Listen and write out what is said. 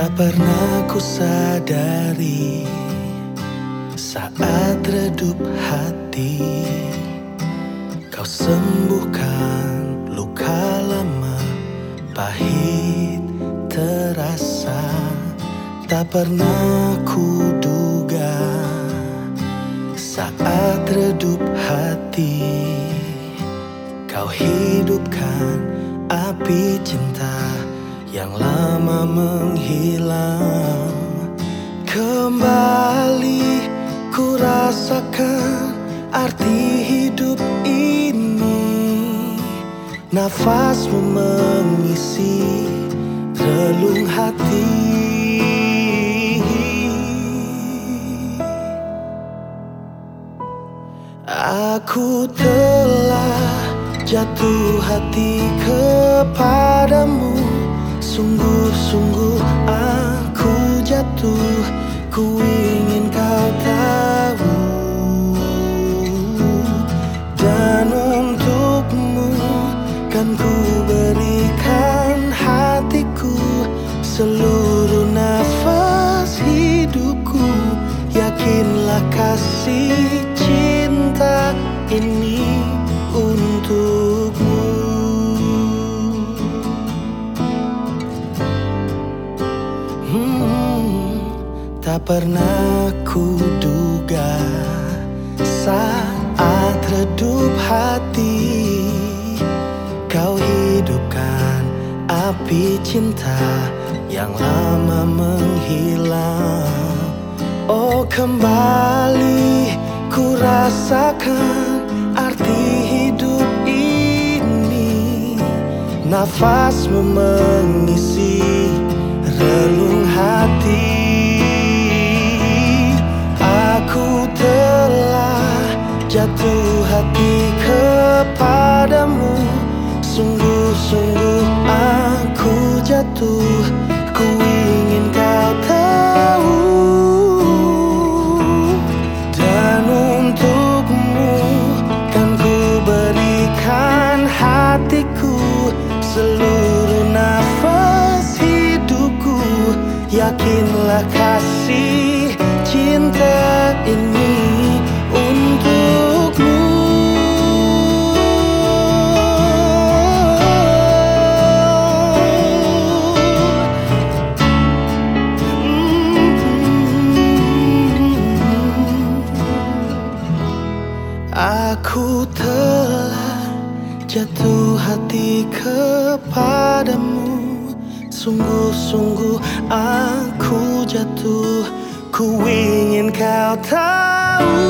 Tak pernah ku sadari Saat redup hati. Kau sembuhkan luka lama Pahit terasa. Tak pernah ku duga Saat redup hati. Kau hidupkan api cinta yang lama menghilang. Kembali ku rasakan arti hidup ini. Nafasmu mengisi relung hati. Aku telah jatuh hati kepadamu Sungguh-sungguh aku jatuh Ku ingin kau tahu. Dan untukmu kan ku berikan hatiku Seluruh nafas hidupku. Yakinlah kasih cinta ini untukmu hmm, Tak pernah ku duga Saat redup hati. Kau hidupkan api cinta Yang lama menghilang. Oh kembali ku rasakan arti hidup ini. Nafasmu mengisi relung hati Aku telah jatuh hati kepadamu. Sungguh-sungguh aku jatuh Ku ingin kau tahu. Dan untukmu kan ku berikan hatiku Seluruh Yakinlah kasih cinta ini untukmu. Aku telah jatuh hati kepadamu Sungguh-sungguh aku jatuh. Ku ingin kau tahu